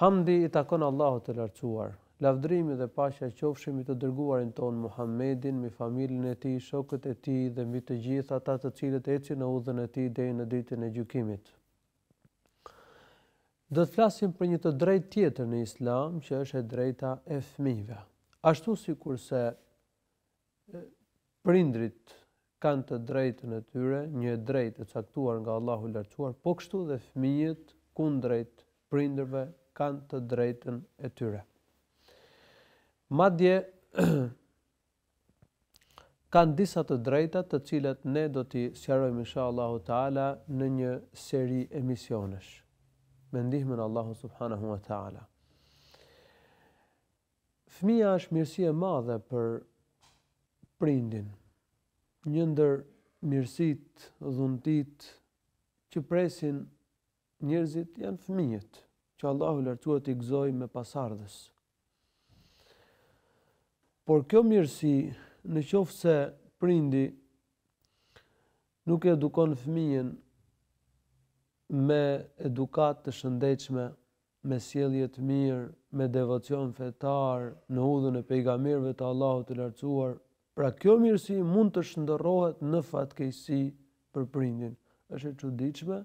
Hamdi i takon Allahut të Lartësuar. Lavdërimi dhe paqja qofshin mbi të Dërguarin tonë Muhammedin, mbi familjen e tij, shokët e tij dhe mbi të gjithë ata të cilët ecin në udhën e tij deri në Ditën e Gjykimit. Do të flasim për një të drejtë tjetër në Islam që është e drejta e fëmijëve. Ashtu sikurse Prindrit kanë të drejtën e tyre, një e drejtë e caktuar nga Allahu i Lartësuar, po kështu dhe fëmijët kundrejt prindërve kanë të drejtën e tyre. Madje kanë disa të drejta të cilat ne do t'i sqarojmë inshallahu taala në një seri emisionesh me ndihmën e Allahut subhanahu wa taala. Fëmija është mirësi e madhe për prindin. Një ndër mirësitë, dhuntitë që presin njerëzit janë fëmijët, që Allahu i Lartësuar t'i gëzojë me pasardhës. Por kjo mirësi, në qoftë se prindi nuk e edukon fëmijën me edukatë të shëndetshme, me sjellje të mirë, me devocion fetar, në udhën e pejgamberëve të Allahut të Lartësuar, pra kjo mirësi mund të shndërrohet në fatkeqësi për prindin. Është e çuditshme,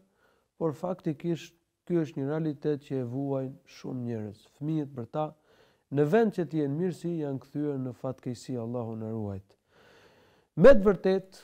por faktikisht ky është një realitet që e vuajnë shumë njerëz. Fëmijët për ta, në vend që të jenë mirësi, janë kthyer në fatkeqësi, Allahu na ruajt. Me të vërtetë,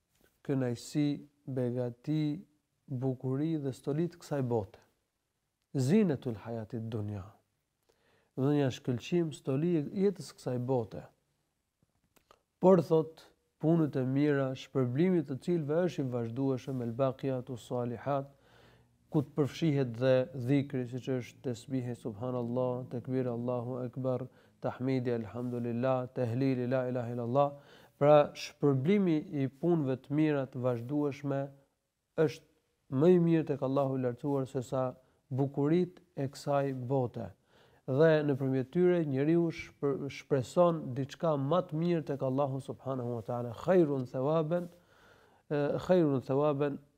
kënaqësi, begati, bukuri dhe stoli të kësaj bote. Zinetul hayatit dunya. Dhe një shkëlqim, stoli e jetës kësaj bote. Por thotë, punët e mira, shpërblimi i të cilëve është i vazhdueshëm el baqiatu salihat, këtu përfshihet dhe dhikri siç është tesbihi subhanallah tekbiri allahu ekber tahmidi elhamdulillah tehlili la ilahe illallah pra shpërblimi i punëve të mira të vazhdueshme është më i mirë tek Allahu i lartësuar sesa bukuritë e kësaj bote dhe nëpërmjet tyre njeriu shpreson diçka më të mirë tek Allahu subhanahu wa taala khairun thawaban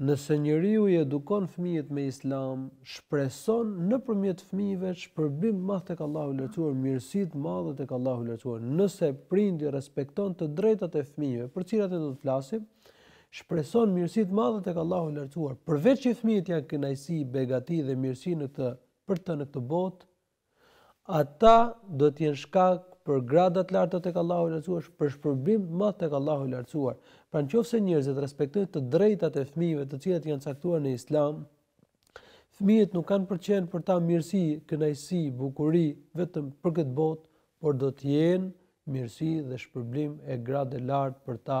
Nëse njeriu i edukon fëmijët me Islam, shpreson nëpërmjet fëmijëve shpërblim të madh tek Allahu i Lartësuar, mirësi të madhe tek Allahu i Lartësuar. Nëse prindi respekton të drejtat e fëmijëve, për të cilat ne do të flasim, shpreson mirësi të madhe tek Allahu i Lartësuar. Përveç që fëmijët janë kënaqësi, begati dhe mirësi në këtë për të në këtë botë, Ata do të jenë shkak për grada të larta tek Allahu i Lartësuar, për shpërblim të madh tek Allahu i Lartësuar. Pra në qoftë se njerëzit respektojnë të drejtat e fëmijëve të cilat janë caktuar në Islam, fëmijët nuk kanë për të qenë për ta mirësi, kënaqësi, bukuri vetëm për këtë botë, por do të jenë mirësi dhe shpërblim e gradë e lartë për ta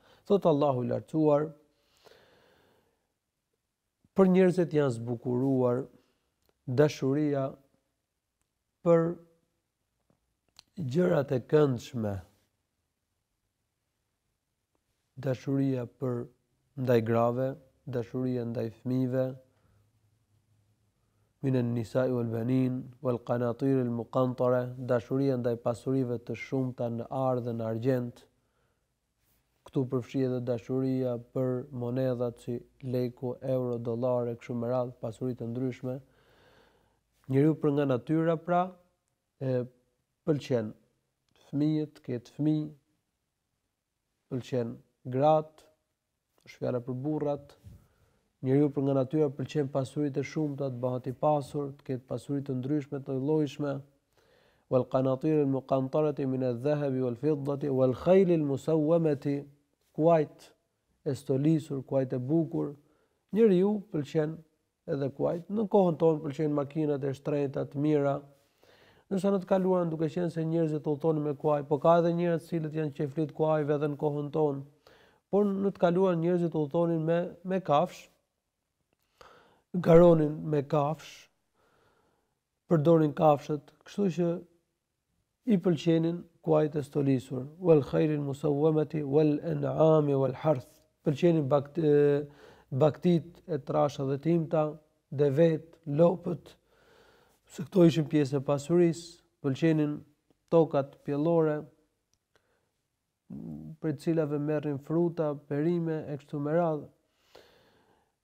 Thot Allahu i lartësuar për njerëzit janë zbukuruar dashuria për gjërat e këndshme dashuria për ndaj grave dashuria ndaj fëmijëve min an nisa wal banin wal qanatir al muqantara dashuria ndaj pasurive të shumta në ar dhe në argjend Këtu përfshihet edhe dashuria për monedhat si leku, euro, dollar e kështu me radhë, pasuri të ndryshme. Njeriu për nga natyra pra e pëlqen fëmijët, të ketë fëmijë, pëlqen gratë, Është fjala për burrat. Njeriu për nga natyra pëlqen pasuritë e shumta, të bëhet i pasur, të ketë pasuri të ndryshme, të llojshme. Wal qanatir al muqantarati min al dhahabi wal fiddati wal khayl al musawwamati kuajt e stolisur, kuajt e bukur. Njeriu pëlqen edhe kuajt. Në kohën tonë pëlqejnë makinat e shtrenjta, të mira. Ndërsa në të kaluarën duke qenë se njerëzit udhëtonin me kuaj, po ka edhe njerëz të cilët janë qejflinj të kuajve edhe në kohën tonë. Por në të kaluarën njerëzit udhëtonin me me kafshë, garonin me kafshë, përdornin kafshët, kështu që I pëlqenin kuajt e stolisur, wal khayl al musawwamati wal an'am wal harth, pëlqenin bagëtitë e trasha dhe të imta, devet, lopët, se këto ishin pjesë e pasurisë, pëlqenin tokat pjellore, prej të cilave merrnin fruta, perime e kështu me radhë.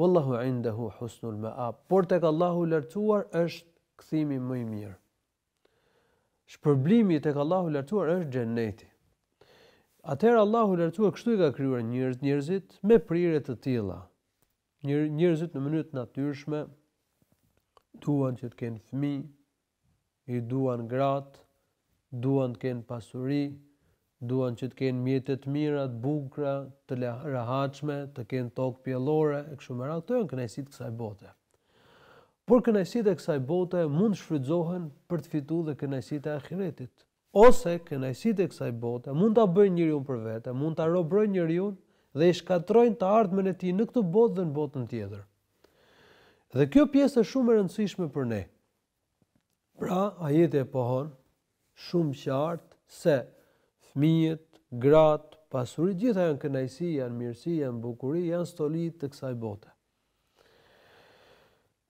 Wallahu indehu husnul maab, por tek Allahu i Lartësuar është kthimi më i mirë. Shpërblimi tek Allahu i Lartësuar është xheneti. Atëherë Allahu i Lartësuar kështu i ka krijuar njerëz, njerëzit me prirje të tilla. Njerëzit në mënyrë të natyrshme duan që të kenë fëmijë, i duan gratë, duan të kenë pasuri, duan që të kenë mjete të mira, të bukura, të rehatshme, të kenë tokë pjellore e kështu me radhë. Këto janë kënaqësitë e kësaj bote. Por kënaqësitë e kësaj bote mund të shfrytëzohen për të fituar dhe kënaqësitë e ahiretit. Ose kënaqësitë e kësaj bote mund ta bëjnë njeriun për vete, mund ta robërojnë njeriun dhe i shkatërrojnë të ardhmen e tij në këtë botë dhe në botën tjetër. Dhe kjo pjesë është shumë e rëndësishme për ne. Pra, ajeti e pohon shumë qartë se fëmijët, gratë, pasuria, të gjitha janë kënaqësi, janë mirësi, janë bukuri, janë stoli të kësaj bote.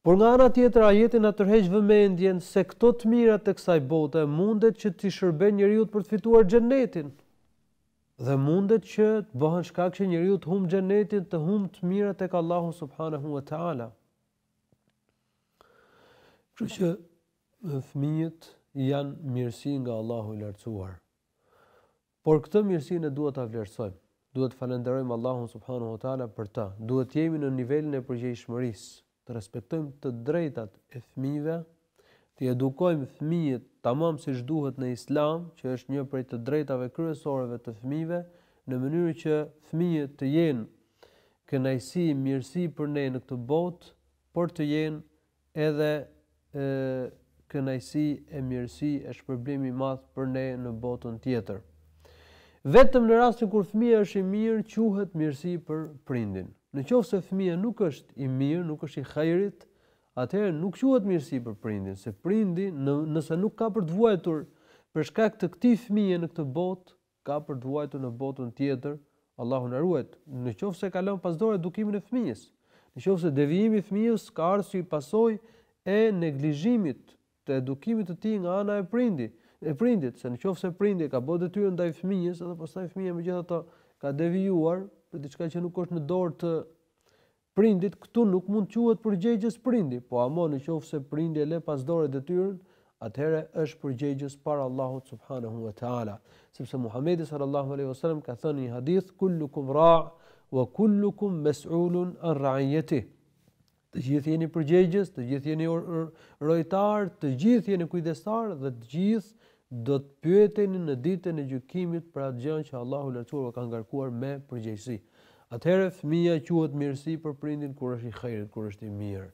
Por nga ana tjetër ajeti na tërheq vëmendjen se këto të mira të kësaj bote mundet që t'i shërbejnë njeriut për të fituar xhenetin. Dhe mundet që të bëhen shkak që njeriu të humb xhenetin, të humb të mirat tek Allahu subhanahu wa taala. Kështu që fëmijët janë mirësi nga Allahu i Lartësuar. Por këtë mirësi ne duhet ta vlerësojmë. Duhet të falënderojmë Allahun subhanahu wa taala për ta. Duhet të jemi në nivelin e përgjegjshmërisë, të respektojmë të drejtat e fëmijëve T'i edukojmë fëmijët tamam siç duhet në Islam, që është një prej të drejtave kryesoreve të fëmijëve, në mënyrë që fëmijët të jenë kënaqësi, mirësi për ne në këtë botë, por të jenë edhe kënaqësi e mirësi e shpërblim i madh për ne në botën tjetër. Vetëm në rastin kur fëmija është i mirë quhet mirësi për prindin. Në qoftë se fëmija nuk është i mirë, nuk është i hajrit, atëherë nuk quhet mirësi për prindin, se prindi në, nëse nuk ka për të vuajtur për shkak të këtij fëmije në këtë botë, ka për të vuajtur në botën tjetër, Allahu na ruajt, në qoftë se ka lënë pas dore edukimin e fëmijës. Në qoftë se devijimi i fëmijës ka ardhur si pasojë e neglizhimit të edukimit të tij nga ana e prindi, e prindit, se në qoftë se prindi ka bërë detyrën ndaj fëmijës, edhe pastaj fëmija megjithatë ka devijuar për diçka që nuk është në dorë të Prindit, këtu nuk mund të quhet përgjegjës prindi, po ama në qoftë se prindi e le pas dore detyrën, atëherë është përgjegjës para Allahut subhanehu ve teala. Sepse Muhamedi sallallahu alaihi wasallam ka thënë në një hadith kullukum ra' wa kullukum mas'ulun an ra'iyatihi. Të gjithë jeni përgjegjës, të gjithë jeni rojtarë, të gjithë jeni kujdestarë dhe të gjithë Do të pyeteni në ditën e gjykimit për atë gjë që Allahu i Lartësuar u ka ngarkuar me përgjegjësi. Atëherë fëmija quhet mirësi për prindin kur është i hajrit, kur është i mirë.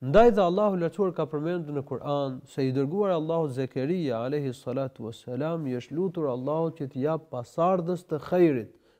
Ndaj dhe Allahu i Lartësuar ka përmendur në Kur'an se i dërguari i Allahut Zekeria alejhi salatu was salam i është lutur Allahut që t'i japë pasardhës të hejrit,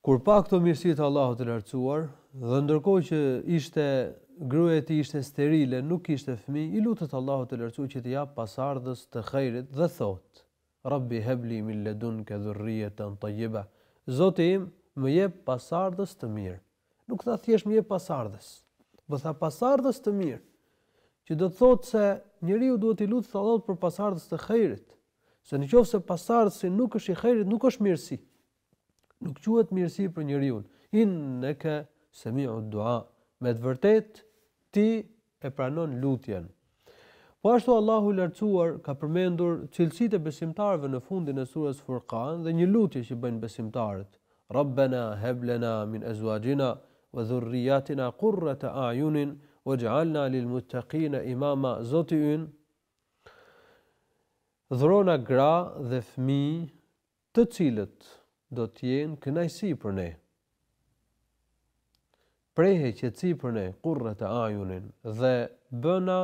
Kur pa këto mirësi të Allahut të Lartësuar, dhe ndërkohë që ishte gruaja e tij ishte sterile, nuk kishte fëmijë, i lutet Allahut të Lartësuar që t'i japë pasardhës të hejrit dhe thotë, Rabbi heb li min ledunke dhurrijeten tajjibah, Zoti im, më jep pasardhës të mirë. Nuk tha thjesht më jep pasardhës, por tha pasardhës të mirë, që do të thotë se njeriu duhet t'i lutet Allahut për pasardhës të hejrit, Se në qoftë se pasardhësi nuk është i khajrit, nuk është mirësi. Nuk quhet mirësi për njeriu. Innaka sami'u du'a. Me të vërtetë ti e pranon lutjen. Po ashtu Allahu i Lartësuar ka përmendur cilësitë e besimtarëve në fundin e surës Furqan dhe një lutje që bëjnë besimtarët. Rabbana hab lana min azwajina wa dhurriyyatina qurrata a'yunin waj'alna lil muttaqina imama. Zoti ynë, Dhurona gra dhe fëmijë të cilët do të jenë kënaqësi për ne. Prehje qetësi për ne, qurrata a'yunin dhe bëna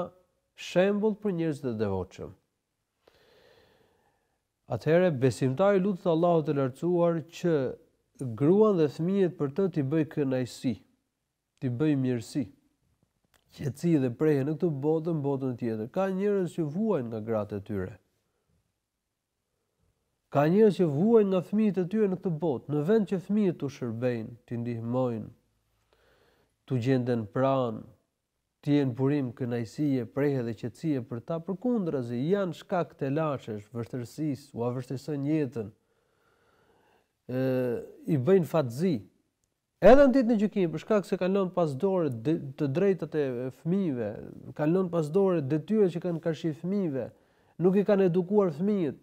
shembull për njerëzit e devotshëm. Atëherë besimtari i lutet Allahut të lartësuar që gruan dhe fëmijët për të t'i bëjë kënaqësi. T'i bëjë mirësi. Qetësi dhe prehje në këtë botë dhe në botën tjetër. Ka njerëz që vuajnë nga gratë e tyre. Ka njerëz që vuajnë nga fëmijët e tyre në këtë botë, në vend që fëmijët t'u shërbejnë, t'i ndihmojnë, t'u gjenden pranë, të jenë burim kënaqësie, prehje dhe qetësie për ta, përkundrazi janë shkak telashesh, vështirësish, ua vështirësojnë jetën. ë i bëjnë fatzi, Edhe në ditën e gjykimit, për shkak se kanë lënë pas dore të drejtat e fëmijëve, kanë lënë pas dore detyrat që kanë karshi fëmijëve, nuk i kanë edukuar fëmijët,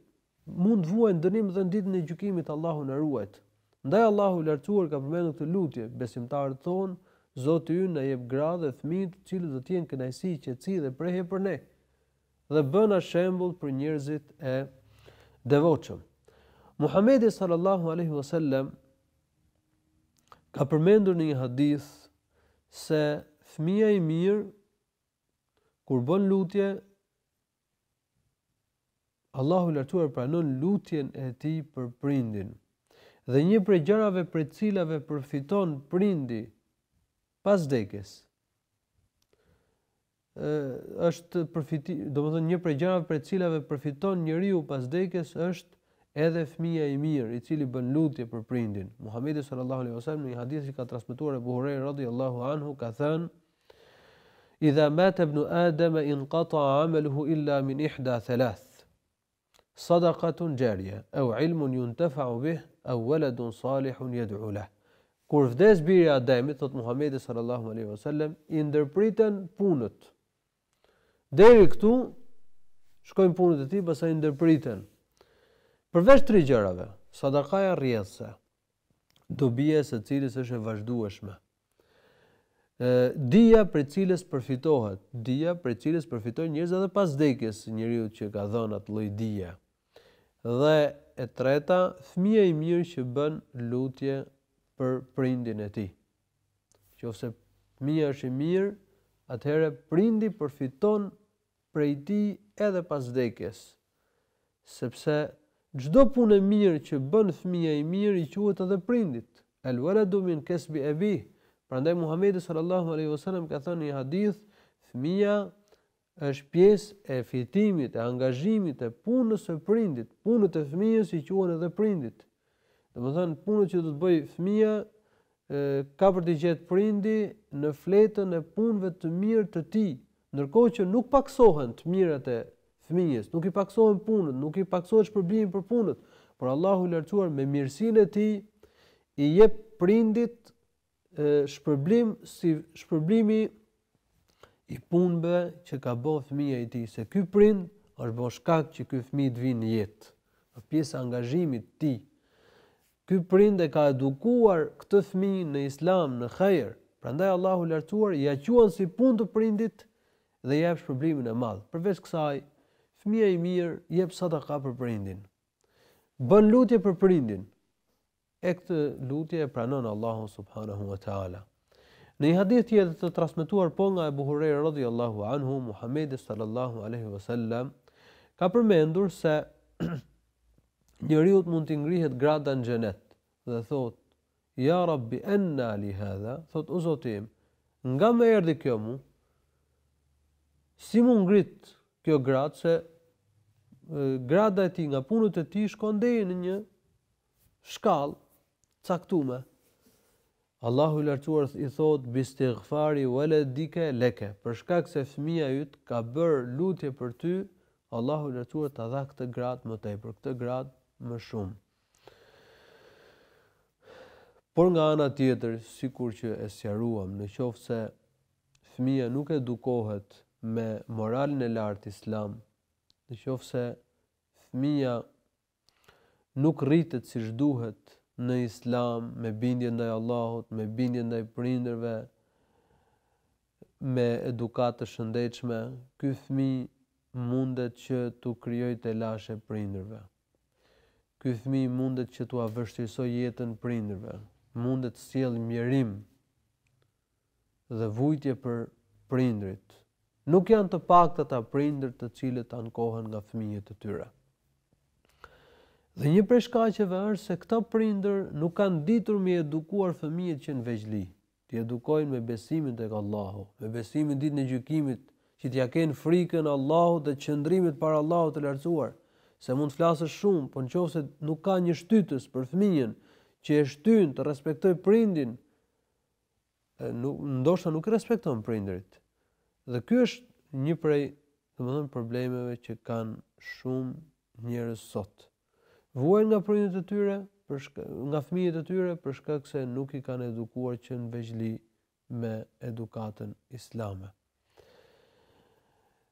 mund të vuajnë dënim dhe në ditën e gjykimit Allahu na ruajtë. Ndaj Allahu i lartësuar ka përmendur këtë lutje, besimtarët thonë, Zoti ynë na jep gra dhe fëmijë të cilët do të jenë kënaqësi, qetësi dhe prehje për ne. Dhe bëna shembull për njerëzit e devotshëm. Muhamedi sallallahu alaihi wasallam Ka përmendur në një hadith se fëmija i mirë kur bën lutje Allahu i lartësuar pranon lutjen e tij për prindin. Dhe një prej gjërave prej të cilave përfiton prindi pas vdekjes është përfitim, domethënë një prej gjërave prej të cilave përfiton njeriu pas vdekjes është edhe fëmija i mirë, i cili bën lutje për prindin. Muhamedi sallallahu alaihi wasallam në një hadith që ka transmetuar Abu Huraira radhiyallahu anhu ka thënë: "Idha mata ibnu Adama inqata'a 'amaluhu illa min ihda thalath." Sadaqatun jariyah ew ilmun yuntafa'u bih ew waladun salihun yad'u leh. Kur vdes biri i Ademit, thotë Muhamedi sallallahu alaihi wasallam, i ndërpriten punët. Deri këtu shkojnë punët e tij, pastaj i ndërpriten. Përveç tri gjërave, sadakaja rrjedhëse, dobia e së cilës është e vazhdueshme. Ë dija prej së cilës përfitohet, dija prej së cilës përfitojnë njerëzit edhe pas vdekjes së njeriut që ka dhënë atë lloj dije. Dhe e treta, fëmija i mirë që bën lutje për prindin e tij. Qoftë se fëmija është i mirë, atëherë prindi përfiton prej tij edhe pas vdekjes, sepse çdo punë e mirë që bën fëmija i mirë i quhet edhe prindit, El waladu min kesbi ebi, prandaj Muhamedi sallallahu alejhi ve selem ka thënë një hadith, fëmija është pjesë e fitimit, e angazhimit, e punës së prindit, punët e fëmijës i quhen edhe prindit. Domethënë punët që do të bëjë fëmija ka për të gjetë prindi në fletën e punëve të mirë të tij, Ndërkohë që nuk pakësohen të mirat e fëmijës, nuk i pakësohen punët, nuk i pakësohet shpërblimi për punët, por Allahu i Lartësuar me mirësinë e Tij i jep prindit shpërblim si shpërblimi i punëve që ka bërë fëmija i tij, se ky prind është bërë shkak që ky fëmijë të vijë në jetë. Pjesë e angazhimit të tij. Ky prind e ka edukuar këtë fëmijë në Islam, në hajër, prandaj Allahu i Lartësuar ia quan si punë të prindit dhe ia jep shpërblimin e madh. Përveç kësaj, fëmija i mirë jep sadaka për prindin, bën lutje për prindin e këtë lutje e pranon Allahu subhanahu wa ta'ala. Në një hadith tjetër të transmetuar po nga Abu Huraira radhiyallahu anhu, Muhamedi sallallahu alaihi wasallam ka përmendur se Njeriut mund t'i ngrihet grada në Xhenet dhe thotë, Ja Rabbi, enna li hadha, thotë, O Zoti im, nga më erdhi kjo mu? Si m'u ngrit kjo gradë se grada e tij nga punët e tij shkon deri në një shkallë t'caktume. Allahu i Lartësuar i thotë bistighfari waladika laka, për shkak se fëmija yt ka bërë lutje për ty, Allahu i Lartësuar ta dha këtë gradë më tepër, këtë gradë më shumë. Por nga ana tjetër, sikur që e sqaruam, në qoftë se fëmija nuk edukohet me moralin e lartë islam, në qoftë se fëmija Nuk rritet siç duhet në Islam me bindje ndaj Allahut, me bindje ndaj prindërve, me edukatë të shëndetshme, ky fëmijë mundet që t'u krijojë telashe prindërve. Ky fëmijë mundet që t'ua vështirësojë jetën prindërve, mundet të sjellë mjerim dhe vujtje për prindërit. Nuk janë të paktë ata prindër të cilët ankohen nga fëmijët e tyre. Dhe një prej shkaqeve është se këta prindër nuk kanë ditur me i edukuar fëmijët që në vegjli, t'i edukojnë me besimin tek Allahu, me besimin ditën e gjykimit, që t'ja kenë frikën Allahut dhe qëndrimit para Allahut të lartësuar, se mund të flasësh shumë, po në qoftë se nuk ka një shtytës për fëmijën që e shtyn të respektojë prindin, ndoshta nuk i respekton prindërit. Dhe ky është një prej, domethënë, problemeve që kanë shumë njerëz sot. Vuajnë nga prindërit e tyre, për shka, nga fëmijët e tyre për shkak se nuk i kanë edukuar që në vegjli me edukatën islame.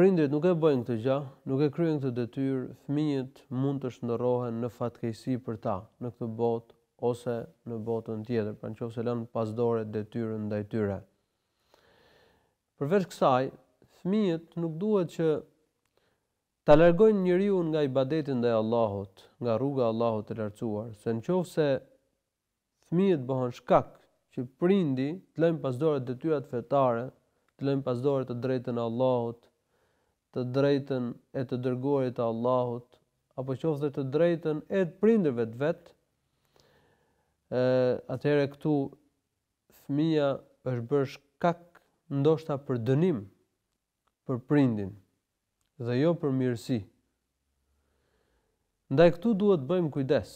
Prindërit nuk e bëjnë këtë gjë, nuk e kryejnë këtë detyrë, fëmijët mund të shndërrohen në fatkeqësi për ta, në këtë botë ose në botën tjetër, pra në qoftë se lënë pas dore detyrën ndaj tyre. Përveç kësaj, fëmijët nuk duhet që ta largojnë njeriun nga ibadeti ndaj Allahut, nga rruga e Allahut të Lartësuar, se në qoftë se fëmijët bëhen shkak që prindi të lërë pas dore detyrat fetare, të lërë pas dore të drejtën e Allahut, të drejtën e të dërguarit të Allahut, apo qoftë dhe të drejtën e prindërve të vet, ë atëherë këtu fëmija është bërë shkak ndoshta për dënim, për prindin dhe jo për mirësi. Ndaj këtu duhet të bëjmë kujdes.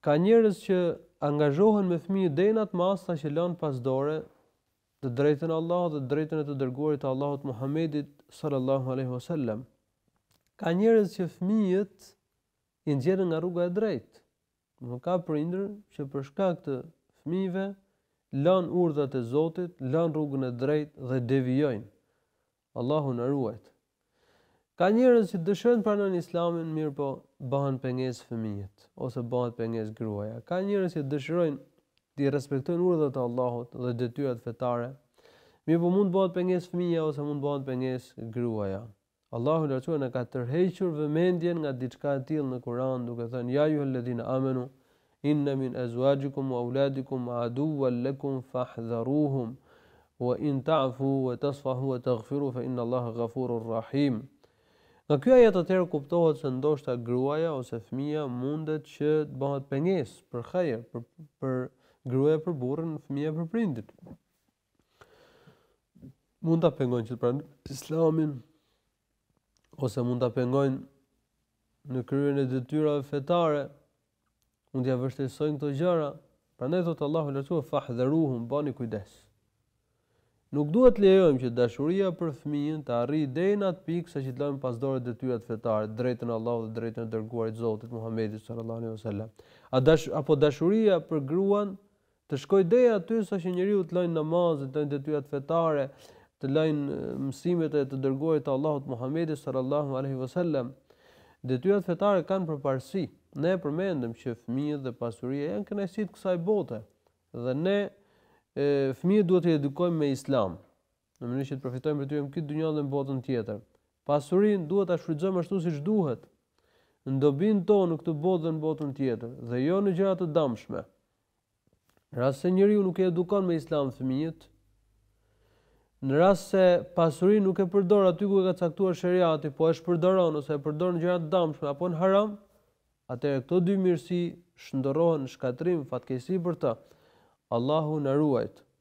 Ka njerëz që angazhohen me fëmijët deri në atë masë sa që lënë pas dore të drejtën e Allahut dhe të drejtën e të dërguarit të Allahut Muhammedit sallallahu alaihi wasallam. Ka njerëz që fëmijët i nxjerrin nga rruga e drejtë, Domethënë ka prindër që për shkak të fëmijëve lanë urdhrat e Zotit, lanë rrugën e drejtë dhe devijojnë. Allahu na ruajt. Ka njerëz që dëshirojnë të pranojnë Islamin, mirëpo bëhen pengesë fëmijët ose bëhet pengesë gruaja. Ka njerëz që dëshirojnë të respektojnë urdhrat e Allahut dhe detyrat fetare, mirëpo mund të bëhet pengesë fëmija ose mund të bëhet pengesë gruaja. Allahu i Lartësuar na ka tërhequr vëmendjen nga diçka e tillë në Kur'an duke thënë ja ayyuhalladhina amanu inna min azwajikum wa auladikum aduwwan lakum fahdharuhum wa in ta'fu wa tasfahu wa taghfiru fa inna Allaha ghafurur rahim. Nga ky ajet atëherë kuptohet se ndoshta gruaja ose fëmija mundet që të bëhet pengesë për hajër, për për gruaja për burrin, fëmija për prindin. mund ta pengojnë që të pranojnë Islamin ose mund ta pengojnë në kryerjen e detyrave fetare, mund t'ia vështirësojnë këto gjëra. Prandaj thot Allahu lartu fahdharuhum bani kujdes. Nuk duhet të lejojmë që dashuria për fëmijën të arrijë deri në atë pikë sa që të lëmë pas dore detyrat fetare, drejtën e Allahut dhe drejtën e të dërguarit Zotit Muhamedit sallallahu alaihi wasallam. A dash apo dashuria për gruan Të shkojë deri aty sa që njeriu të lërë namazin, të lërë detyrat fetare, të lërë mësimet e të dërguarit të Allahut Muhammedit sallallahu alaihi wasallam. Detyrat fetare kanë përparësi. Ne e përmendëm që fëmijët dhe pasuria janë kënaqësi të kësaj bote dhe ne e, fëmijët duhet t'i edukojmë me islam, në mënyrë që të përfitojmë prej tyre në këtë dynjë dhe në botën tjetër. Pasurinë duhet ta shfrytëzojmë ashtu siç duhet, në dobinë tonë në këtë botë dhe në botën tjetër, dhe jo në gjëra të dëmshme. Në rast se njeriu nuk i edukon me Islam fëmijët, në rast se pasurinë nuk e përdor aty ku e ka caktuar sheriati, po e shpërdoron ose e përdor në gjëra të damshme apo në haram, atëherë këto dy mirësi shndërrohen në shkatërrim, fatkeqësi për ta. Allahu na ruajt.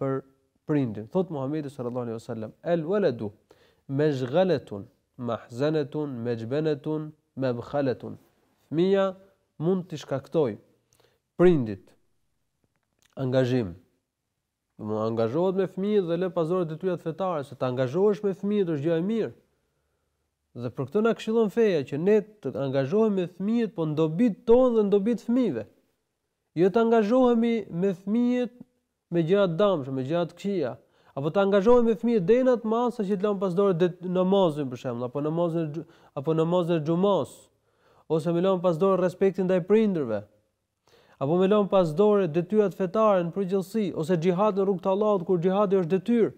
për prindin. Thot Muhamedi sallallahu alaihi wasallam, "El waladu mashghalatun, mahzanatun, majbanatun, mabkhalatun." Fëmija mund t'i shkaktoj prindit angazhim. Do të angazhohet me fëmijët dhe lë pas dore detyrat fetare, se të angazhohesh me fëmijët është gjë e mirë. Dhe për këtë na këshillon feja që ne të angazhohemi me fëmijët, po në dobi tonë dhe në dobi të fëmijëve. Jo të angazhohemi me fëmijët me gjëra të dëmshme, me gjëra të këqija, apo të angazhohemi me fëmijët deri në atë masë sa që të lëmë pas dore namazin për shembull, apo namazin e apo namazin e xhumasë, ose me lanë pas dore respektin ndaj prindërve, apo me lanë pas dore detyrat fetare në përgjithësi, ose xhihad në rrugë të Allahut kur xhihadi është detyrë.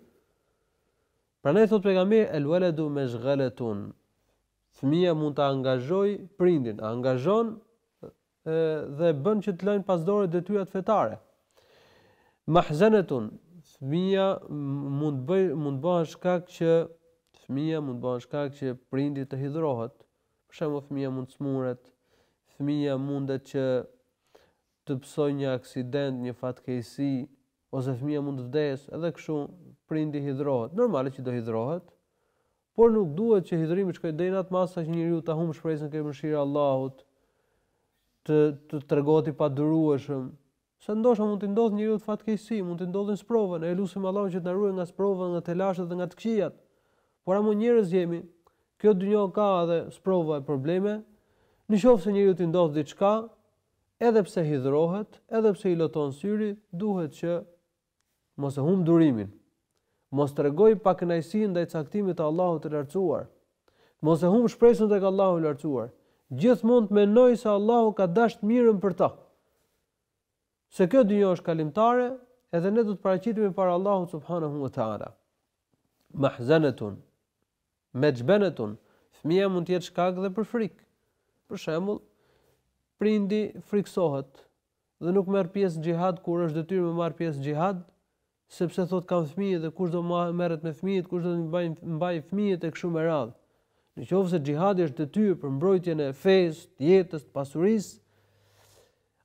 Prandaj thotë pejgamberi el waladu mashghalatun. Fëmija mund ta angazhojë prindin, angazhon dhe bën që të lënë pas dore detyrat fetare. Mahzenetun, fëmija mund të bëj mund të bahet shkak që fëmija mund të bahet shkak që prindi të hidhrohet. Për shembull fëmija mund të smuret, fëmija mundet që të pësoj një aksident, një fatkeqësi ose fëmija mund të vdesë, edhe kështu prindi hidhrohet. Normale që do hidhrohet, Por nuk duhet që hidhërimi të shkojë deri në atë masë sa që njeriu ta humbë shpresën te mëshira e Allahut, të të tregohet i padurueshëm, se ndoshta mund t'i ndodhë njeriut fatkeqësi, mund t'i ndodhin sprova, ne e lusim Allahun që të na ruajë nga sprovat, nga telashet dhe nga të këqijat. Por ama njerëz jemi, kjo dynjë ka edhe sprova e probleme, në qoftë se njeriut i ndodh diçka, edhe pse hidhërohet, edhe pse i loton syri, duhet që Mos e humb durimin. Mos të tregojë pakënaqësi ndaj caktimit të Allahut të Lartësuar. Mos e humb shpresën tek Allahu i Lartësuar. Gjithmonë të mendojë se Allahu ka dashtë të mirën për ta. Se kjo dynja është kalimtare, edhe ne do të paraqitemi para Allahut subhanahu wa taala. Mahzenetun, mexhbenetun, fëmija mund të jetë shkak dhe për frikë. Për shembull, prindi frikësohet dhe nuk merr pjesë në xhihad kur është detyrë me marr pjesë në xhihad, sepse thotë kam fëmijë dhe kush do merret me fëmijët, kush do të mbajë fëmijët e kështu me radhë. Në qoftë se xhihadi është detyrë për mbrojtjen e fesë, të jetës, të pasurisë,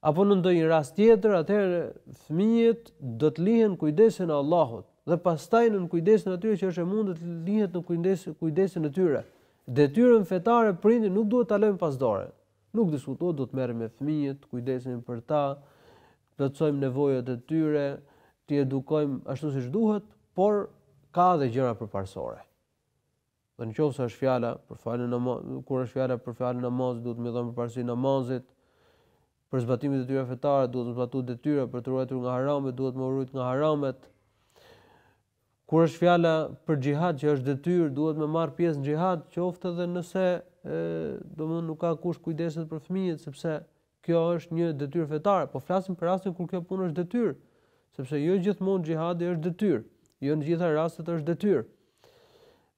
apo në ndonjë rast tjetër, atëherë fëmijët do të lihen në kujdesin e Allahut dhe pastaj nën kujdesin e atyre që është e mundur të lihet në kujdesin e tyre. Detyrën fetare prindi nuk duhet ta lënë pas dore. Nuk diskutohet, duhet të merremi me fëmijët, të kujdesemi për ta, të plotësojmë nevojat e tyre, t'i edukojmë ashtu siç duhet, por ka edhe gjëra përparësore. Dhe në qoftë se është fjala, kur është fjala për faljen e namazit, duhet me i dhënë përparësi namazit, për zbatimin e detyrave fetare, duhet me zbatu detyrat për t'u ruajtur nga haramet, duhet me u rujt nga haramet. Kur është fjala për xhihad që është detyrë, duhet me marr pjesë në xhihad, qoftë edhe nëse domthonë nuk ka kush kujdeset për fëmijët, sepse kjo është një detyrë fetare, po flasim për rastin kur kjo punë është detyrë, sepse jo gjithmonë xhihadi është detyrë, jo në gjitha rastet është detyrë.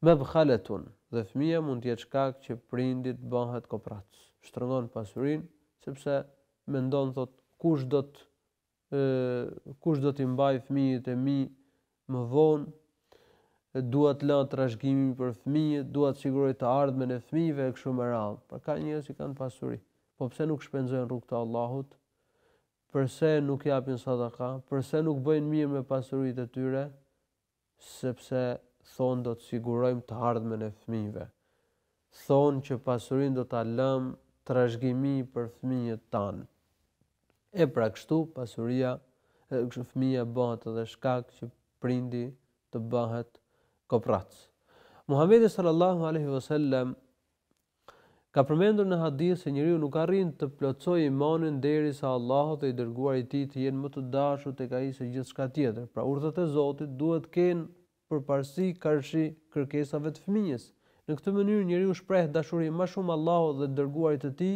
Mabkhalatun, dhe fëmija mund të jetë shkak që prindi të bëhet koprac. Shtrëngon pasurinë, sepse mendon thotë kush do të kush do t'i mbajë fëmijët e mi më vonë? Dua të lë trashëgimi për fëmijët, dua të siguroj të ardhmen e fëmijëve e kështu me radhë. Pra ka njerëz që kanë pasuri, po pse nuk shpenzojnë në rrugë të Allahut? Përse nuk japin sadaka? Përse nuk bëjnë mirë me pasuritë e tyre? sepse thonë do të sigurojmë të ardhmen e fëmijëve, thonë që pasurinë do ta lëmë trashëgimi për fëmijët tanë. E pra kështu pasuria, kështu fëmija bëhet edhe shkak që prindi të bëhet koprac. Muhamedi sallallahu alaihi wasallam Ka përmendur në hadith se njeriu nuk arrin të plotësojë imanin derisa Allahu dhe i Dërguari i Tij të jenë më të dashur tek ai se gjithçka tjetër. Pra urdhrat e Zotit duhet të kenë përparësi karshi kërkesave të fëmijës. Në këtë mënyrë njeriu shpreh dashuri më shumë Allahut dhe Dërguarit të Tij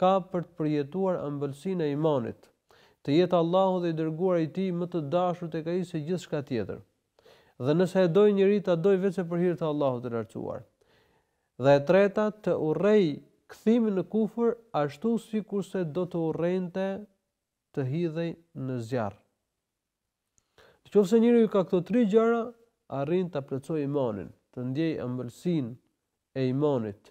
ka për të përjetuar ëmbëlsinë e imanit. Të jetë Allahu dhe i Dërguari i Tij më të dashur tek ai se gjithçka tjetër. Dhe nëse e dojë njeri ta dojë veçse për hir të Allahut të Lartësuar. Dhe e treta, të urrejë kthimin në kufër ashtu sikurse do të urrente të hidhej në zjarr. Në qoftë se njeriu ka këto tri gjëra, arrin ta plotësojë imanin, të ndjejë ëmbëlsinë e imanit.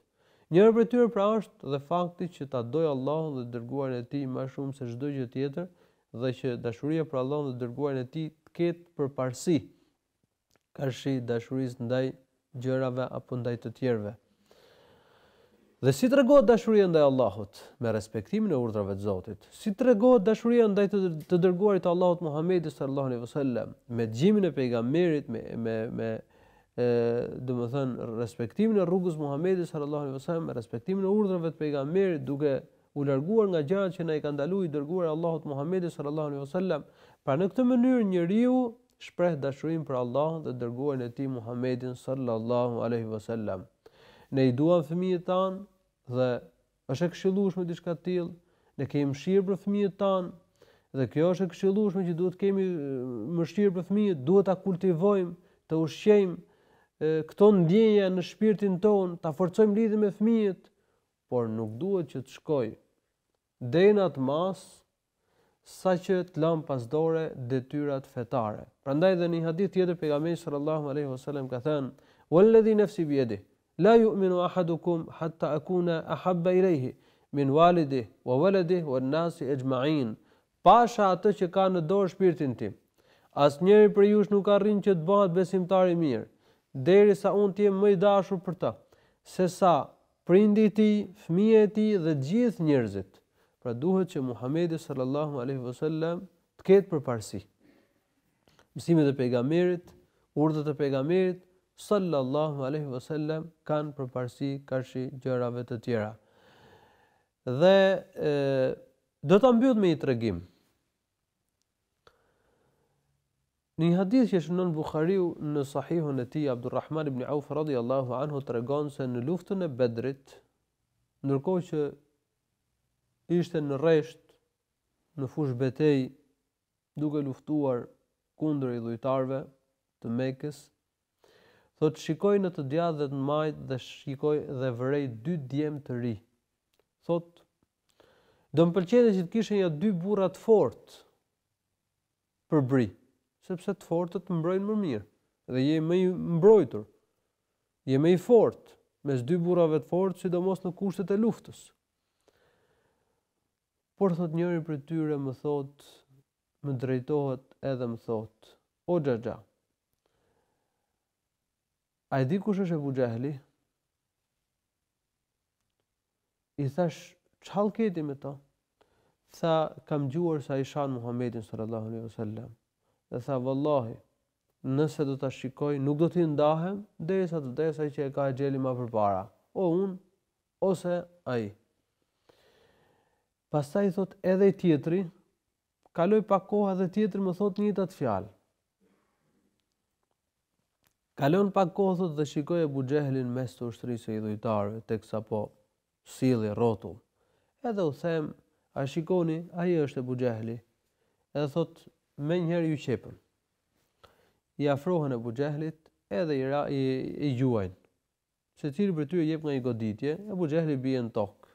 Njëra prej tyre pra është dhe fakti që ta dojë Allahun dhe Dërguarin e Tij më shumë se çdo gjë tjetër dhe që dashuria për Allahun dhe Dërguarin e Tij të ketë përparësi karshi dashurisë ndaj gjërave apo ndaj të tjerëve. Dhe si tregohet dashuria ndaj Allahut? Me respektimin e urdhrave të Zotit. Si tregohet dashuria ndaj të, të dërguarit të Allahut Muhamedit sallallahu alaihi wasallam? Me dëgjimin e pejgamberit, me me me do të thënë respektimin e rrugës Muhamedit sallallahu alaihi wasallam, respektimin e urdhrave të pejgamberit duke u larguar nga gjërat që na i ka ndaluar i dërguari Allahut Muhamedit sallallahu alaihi wasallam. Pra në këtë mënyrë njeriu Shpreh dashurinë për Allahun dhe dërguarin e Tij Muhammedin sallallahu alejhi ve selam. Ne i duam fëmijët tanë dhe është e këshillueshme diçka e tillë. Ne kemi mëshirë për fëmijët tanë dhe kjo është e këshillueshme që duhet të kemi mëshirë për fëmijët, duhet ta kultivojmë, të ushqejmë këto ndjenja në shpirtin tonë, ta forcojmë lidhjen me fëmijët, por nuk duhet që të shkojë deri në atë masë saqë të lamë pas dore detyrat fetare. Prandaj dhe në një hadith tjetër pejgamberi sallallahu alejhi ve sellem ka thënë: "Walladhi nafsi bi yadihi, la yu'minu ahadukum hatta akuna ahabba ilejhi min walidihi wa waladihi wan nasi ejma'in." Pasha atë që ka në dorë shpirtin tim, asnjëri prej jush nuk arrin që të bëhet besimtar i mirë, derisa unë të jem më i dashur për të, sesa prindi i tij, fëmija e tij dhe të gjithë njerëzit. Pra duhet që Muhamedi sallallahu alejhi ve sellem të ketë përparësi. Mësimet e pejgamberit, urdhrat e pejgamberit sallallahu alejhi ve sellem kanë përparësi karshi gjërave të tjera. Dhe e, do ta mbyll me një tregim. Në një hadith që e shënon Buhariu në Sahihun e tij, Abdulrahman ibn Auf radhiyallahu anhu tregon se në luftën e Bedrit, ndërkohë që ishte në rresht në fushë betejë duke luftuar kundër idhujtarëve të Mekës, Thotë shikoj në të djathtë dhe të majtë dhe shikoj dhe vërej dy djem të ri. Thotë do më pëlqente që të kisha nja dy burra të fortë përbri, sepse të fortët të mbrojnë më mirë dhe je më i mbrojtur. Je më i fortë mes dy burrave të fortë, sidomos në kushtet e luftës. Por thotë njëri prej tyre më thotë më drejtohet edhe më thotë, O xhaxha, a e di kush është Ebu Xhehli? I thash, ç'hall ke ti me të? Tha, kam gjuar se ai shan Muhammedin sallallahu alaihi wasallam. Dhe tha, vallahi, nëse do ta shikoj, nuk do t'i ndahem, derisa të vdesë ai që e ka exhelin ma përpara. O unë, ose ai. Pastaj thot edhe i tjetri, kaloi pak kohë edhe tjetri më thot njëjtat fjalë. Kalon pak kohë thot dhe shikoj Ebu Xhehlin mes ushtrisë së idhujtarëve, teksa po sillej rrotull. Edhe u them, a shikoni, ai është Ebu Xhehli. Edhe thot, menjëherë iu qepën. I afrohen Ebu Xhehlit edhe i, ra, i, i gjuajnë. Secili prej tyre jep nga një goditje, Ebu Xhehli bie në tokë.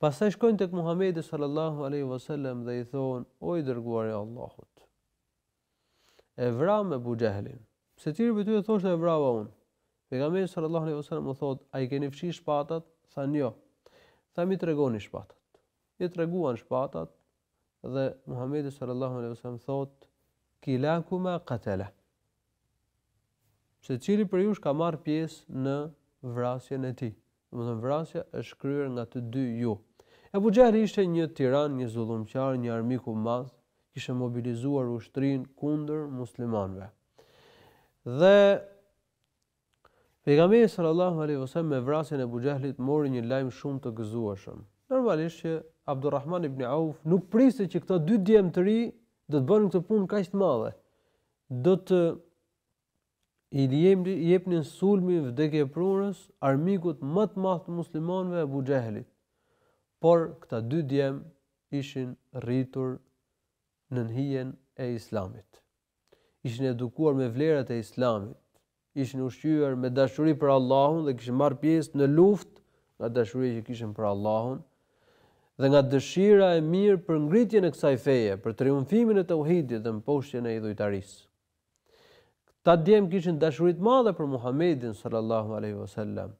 Pastaj shkojnë tek Muhamedi sallallahu alejhi ve sellem dhe i thonë, O i dërguari i Allahut, e vramë Ebu Xhehlin. Secili prej tyre thoshte e vrava unë. Pejgamberi sallallahu alejhi ve sellem u thotë, a i keni fshi shpatat? Thanë jo. Tha m'i tregoni shpatat. I treguan shpatat dhe Muhamedi sallallahu alejhi ve sellem thotë, kilakuma katele. Secili prej jush ka marrë pjesë në vrasjen e tij. Domethënë vrasja është kryer nga të dy ju. Ebu Xhehli ishte një tiran, një zullumqar, një armik i madh, kishte mobilizuar ushtrinë kundër muslimanëve. Dhe Pejgamberi sallallahu alejhi ve sellem me vrasjen e Ebu Xhehlit mori një lajm shumë të gëzueshëm. Normalisht që Abdurrahman ibn Auf nuk priste që këta dy djem të ri do të bënin këtë punë kaq të madhe. Do t'i jepnin sulmin vdekjeprurës armikut më të madh të muslimanëve Ebu Xhehlit. Por këta dy djem ishin rritur nën hijen e Islamit. ishin edukuar me vlerat e Islamit, ishin ushqyer me dashuri për Allahun dhe kishin marrë pjesë në luftë nga dashuria që kishin për Allahun dhe nga dëshira e mirë për ngritjen e kësaj feje, për triumfimin e teuhidit dhe mposhtjen e idhujtarisë. Këta djem kishin dashuri të madhe për Muhamedin sallallahu alaihi wasallam.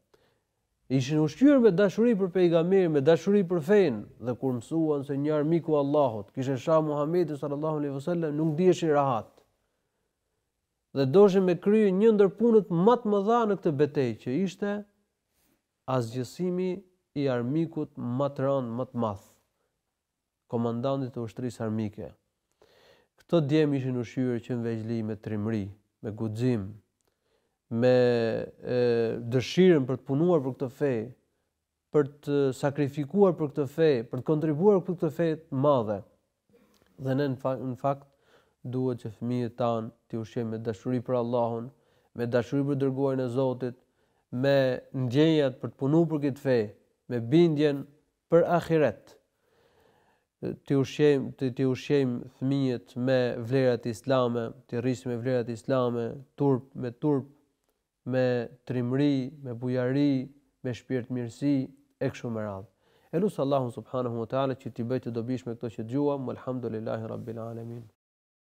Ishin ushqyer me dashuri për Pejgamberin, me dashuri për fenë, dhe kur mësuan se një armik i Allahut, kishte sha Muhamedin sallallahu alaihi wasallam, nuk ndiheshin rahat. Dhe doshin me kry një ndër punët ma të mëdha në këtë betejë, që ishte asgjësimi i armikut ma të randë, ma të madh. komandantit të ushtrisë armike. Këto djem ishin ushqyer që në vegjëli me trimëri, me guxim, me dëshirën për të punuar për këtë fe, për të sakrifikuar për këtë fe, për të kontribuar për këtë fe të madhe. Dhe ne në fakt duhet që fëmijët tanë t'i ushqejmë me dashuri për Allahun, me dashuri për dërguarin e Zotit, me ndjenjat për të punuar për këtë fe, me bindjen Për ahiret. T'i ushqejmë, t'i ushqejmë fëmijët me vlerat islame, t'i rrisim me vlerat islame, turp me turp, me trimëri, me bujari, me shpirtmirësi, e kështu me radhë. E lus Allahun subhanehu ve teala që t'i bëjë të dobishme këto që dëgjuam, walhamdulillahi rabbil alemin.